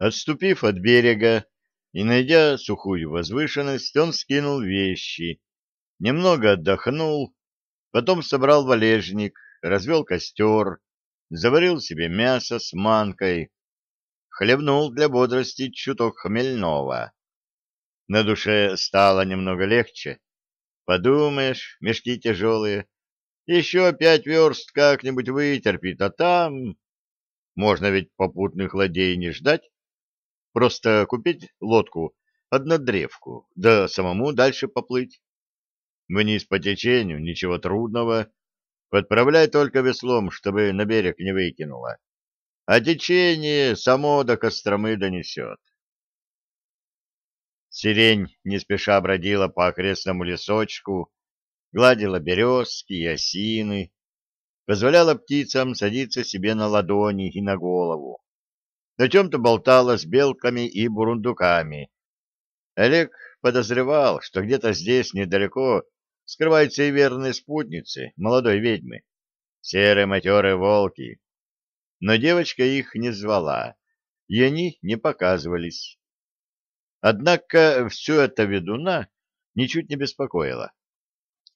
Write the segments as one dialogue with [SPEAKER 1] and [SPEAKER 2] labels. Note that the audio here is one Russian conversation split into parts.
[SPEAKER 1] Отступив от берега и найдя сухую возвышенность, он скинул вещи, немного отдохнул, потом собрал валежник, развел костер, заварил себе мясо с манкой, хлебнул для бодрости чуток хмельного. На душе стало немного легче. Подумаешь, мешки тяжелые. Еще пять верст как-нибудь вытерпит, а там... Можно ведь попутных ладей не ждать. Просто купить лодку, однодревку, да самому дальше поплыть. Вниз по течению, ничего трудного. Подправляй только веслом, чтобы на берег не выкинуло. А течение само до Костромы донесет. Сирень не спеша бродила по окрестному лесочку, гладила березки и осины, позволяла птицам садиться себе на ладони и на голову. На чем-то болтала с белками и бурундуками. Олег подозревал, что где-то здесь, недалеко, скрываются и верные спутницы молодой ведьмы, серые матерые волки. Но девочка их не звала, и они не показывались. Однако все это ведуна ничуть не беспокоило.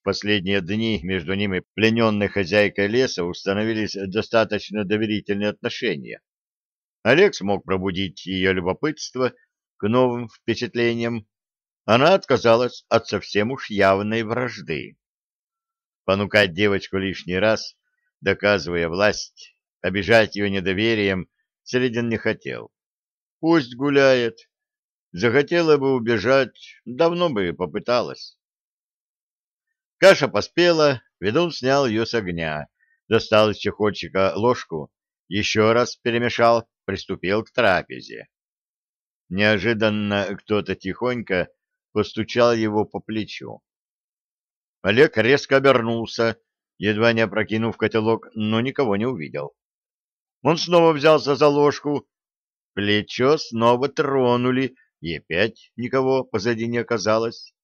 [SPEAKER 1] В последние дни между ними плененной хозяйкой леса установились достаточно доверительные отношения. Олег смог пробудить ее любопытство к новым впечатлениям. Она отказалась от совсем уж явной вражды. Понукать девочку лишний раз, доказывая власть, обижать ее недоверием, Середин не хотел. Пусть гуляет, Захотела бы убежать, давно бы попыталась. Каша поспела, ведун снял ее с огня, достал из чехольчика ложку, еще раз перемешал, приступил к трапезе. Неожиданно кто-то тихонько постучал его по плечу. Олег резко обернулся, едва не опрокинув котелок, но никого не увидел. Он снова взялся за ложку, плечо снова тронули, и опять никого позади не оказалось.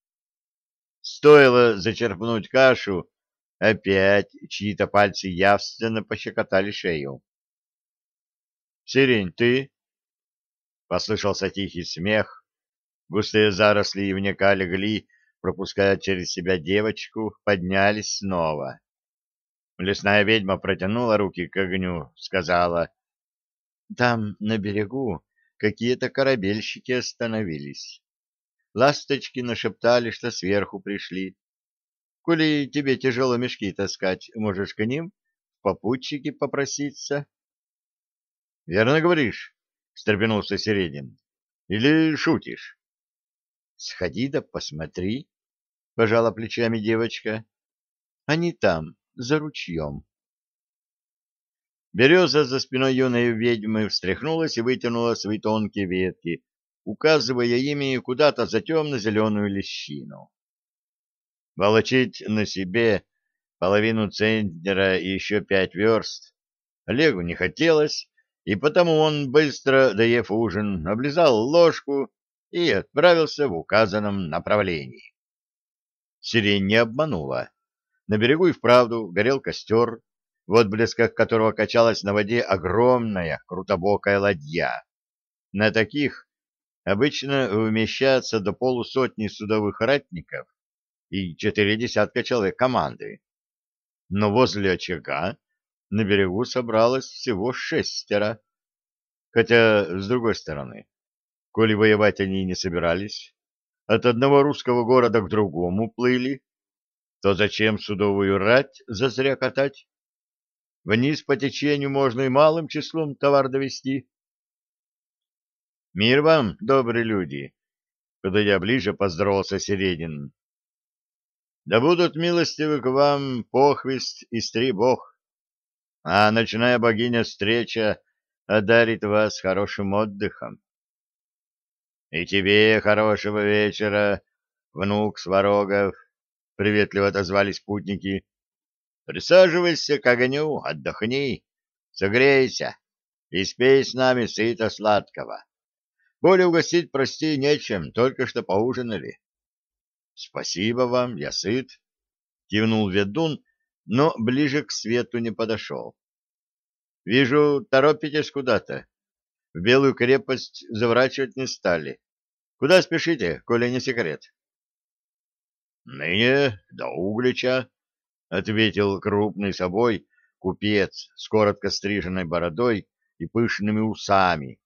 [SPEAKER 1] Стоило зачерпнуть кашу, опять чьи-то пальцы явственно пощекотали шею. — Сирень, ты? — послышался тихий смех. Густые заросли явняка легли, пропуская через себя девочку, поднялись снова. Лесная ведьма протянула руки к огню, сказала, — Там, на берегу, какие-то корабельщики остановились. Ласточки нашептали, что сверху пришли. Коли тебе тяжело мешки таскать, можешь к ним в попутчики попроситься. — Верно говоришь, — встрепенулся Середин. — Или шутишь? — Сходи да посмотри, — пожала плечами девочка. — Они там, за ручьем. Береза за спиной юной ведьмы встряхнулась и вытянула свои тонкие ветки, указывая ими куда-то за темно-зеленую лещину. Волочить на себе половину центнера и еще пять верст Олегу не хотелось, и потому он, быстро доев ужин, облизал ложку и отправился в указанном направлении. Сирень не обманула. На берегу и вправду горел костер, в отблесках которого качалась на воде огромная крутобокая ладья. На таких обычно вмещается до полусотни судовых ратников и четыре десятка человек команды. Но возле очага на берегу собралось всего шестеро. Хотя, с другой стороны, коли воевать они не собирались, от одного русского города к другому плыли, то зачем судовую рать зазря катать? Вниз по течению можно и малым числом товар довести. Мир вам, добрые люди! Подойдя ближе, поздоровался Середин. Да будут милостивы к вам похвист и стрибог, а ночная богиня встреча одарит вас хорошим отдыхом. И тебе хорошего вечера, внук Сварогов, — приветливо отозвались спутники. Присаживайся к огню, отдохни, согрейся и спей с нами сыто сладкого. Более угостить, прости, нечем, только что поужинали. — Спасибо вам, я сыт, — кивнул ведун, но ближе к свету не подошел. — Вижу, торопитесь куда-то. в Белую крепость заворачивать не стали. Куда спешите, коли не секрет? — Ныне до Углича, — ответил крупный собой купец с коротко стриженной бородой и пышными усами,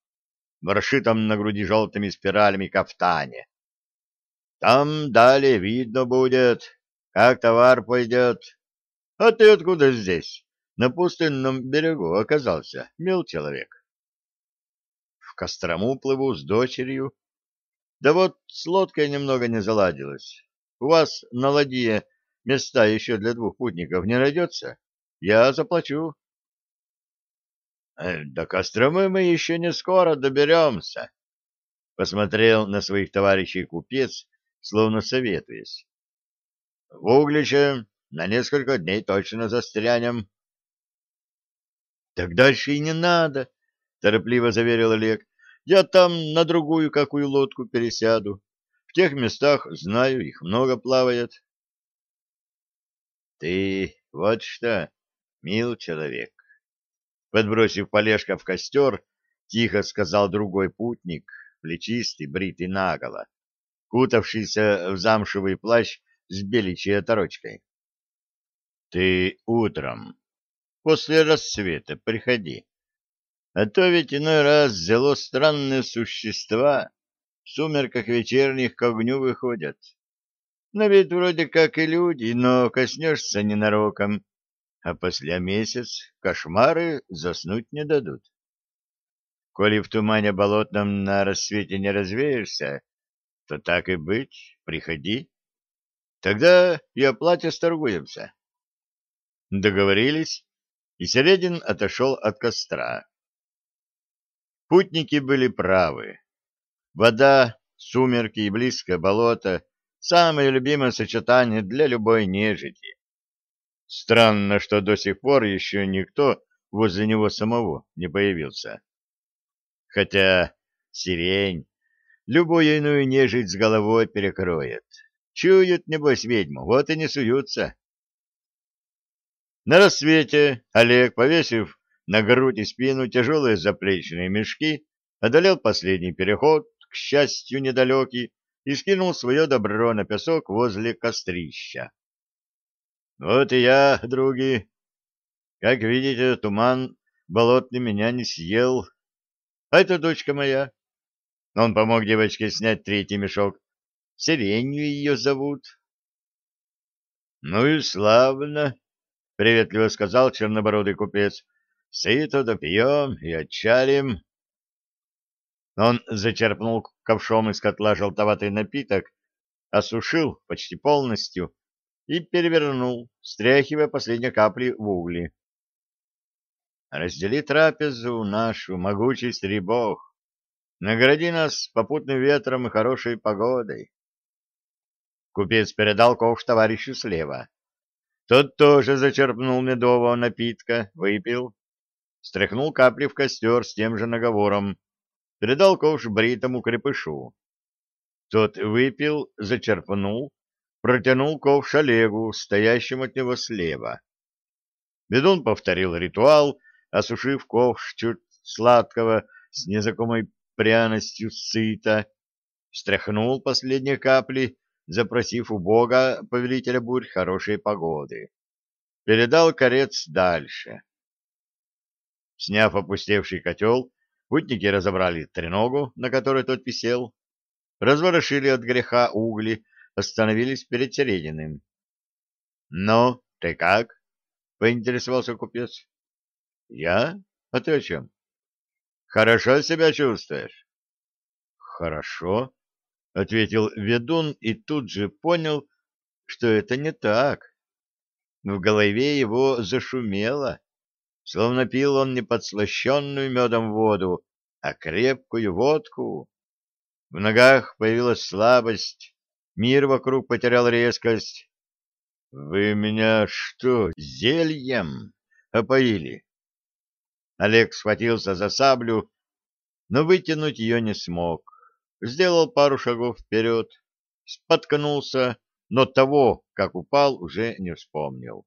[SPEAKER 1] в расшитом на груди желтыми спиралями кафтане. — Там далее видно будет, как товар пойдет. А ты откуда здесь? На пустынном берегу оказался, мил человек. В Кострому плыву с дочерью. Да вот с лодкой немного не заладилось. У вас на ладье места еще для двух путников не найдется? Я заплачу. Э, до Костромы мы еще не скоро доберемся. Посмотрел на своих товарищей купец, словно советуясь. В Угличе на несколько дней точно застрянем. — Так дальше и не надо, — торопливо заверил Олег. — Я там на другую какую лодку пересяду. В тех местах, знаю, их много плавает. — Ты вот что, мил человек, подбросив полежка в костер, тихо сказал другой путник, плечистый, бритый наголо, кутавшийся в замшевый плащ с беличьей оторочкой. — Ты утром, после рассвета, приходи. А то ведь иной раз взяло странные существа, в сумерках вечерних к огню выходят. На вид вроде как и люди, но коснешься ненароком, а после месяц кошмары заснуть не дадут. Коли в тумане болотном на рассвете не развеешься, то так и быть, приходи. Тогда и о плате сторгуемся. Договорились, и Середин отошел от костра. Путники были правы. Вода, сумерки и близкое болото — самое любимое сочетание для любой нежити. Странно, что до сих пор еще никто возле него самого не появился. Хотя сирень любую иную нежить с головой перекроет. Чуют, небось, ведьму, вот и не суются. На рассвете Олег, повесив на грудь и спину тяжелые заплечные мешки, одолел последний переход, к счастью, недалекий, и скинул свое добро на песок возле кострища. Вот и я, други. Как видите, туман болотный меня не съел. А это дочка моя. Он помог девочке снять третий мешок. Сиренью ее зовут. — Ну и славно, — приветливо сказал чернобородый купец. — Сыто допьем и отчалим. Он зачерпнул ковшом из котла желтоватый напиток, осушил почти полностью и перевернул, стряхивая последние капли в угли. «Раздели трапезу нашу, могучий стребог, награди нас попутным ветром и хорошей погодой». Купец передал ковш товарищу слева. Тот тоже зачерпнул медового напитка, выпил, стряхнул капли в костер с тем же наговором, передал ковш бритому крепышу. Тот выпил, зачерпнул, протянул ковш Олегу, стоящему от него слева. Бедун повторил ритуал, осушив ковш чуть сладкого с незнакомой пряностью сыта, стряхнул последние капли запросив у Бога, повелителя бурь, хорошей погоды. Передал корец дальше. Сняв опустевший котел, путники разобрали треногу, на которой тот висел, разворошили от греха угли, остановились перед Серединым. — Ну, ты как? — поинтересовался купец. — Я? А ты о чем? — Хорошо себя чувствуешь? — Хорошо, — ответил ведун и тут же понял, что это не так. В голове его зашумело, словно пил он не подслащенную медом воду, а крепкую водку. В ногах появилась слабость, мир вокруг потерял резкость. — Вы меня что, зельем опоили? Олег схватился за саблю, но вытянуть ее не смог сделал пару шагов вперед, споткнулся, но того, как упал, уже не вспомнил.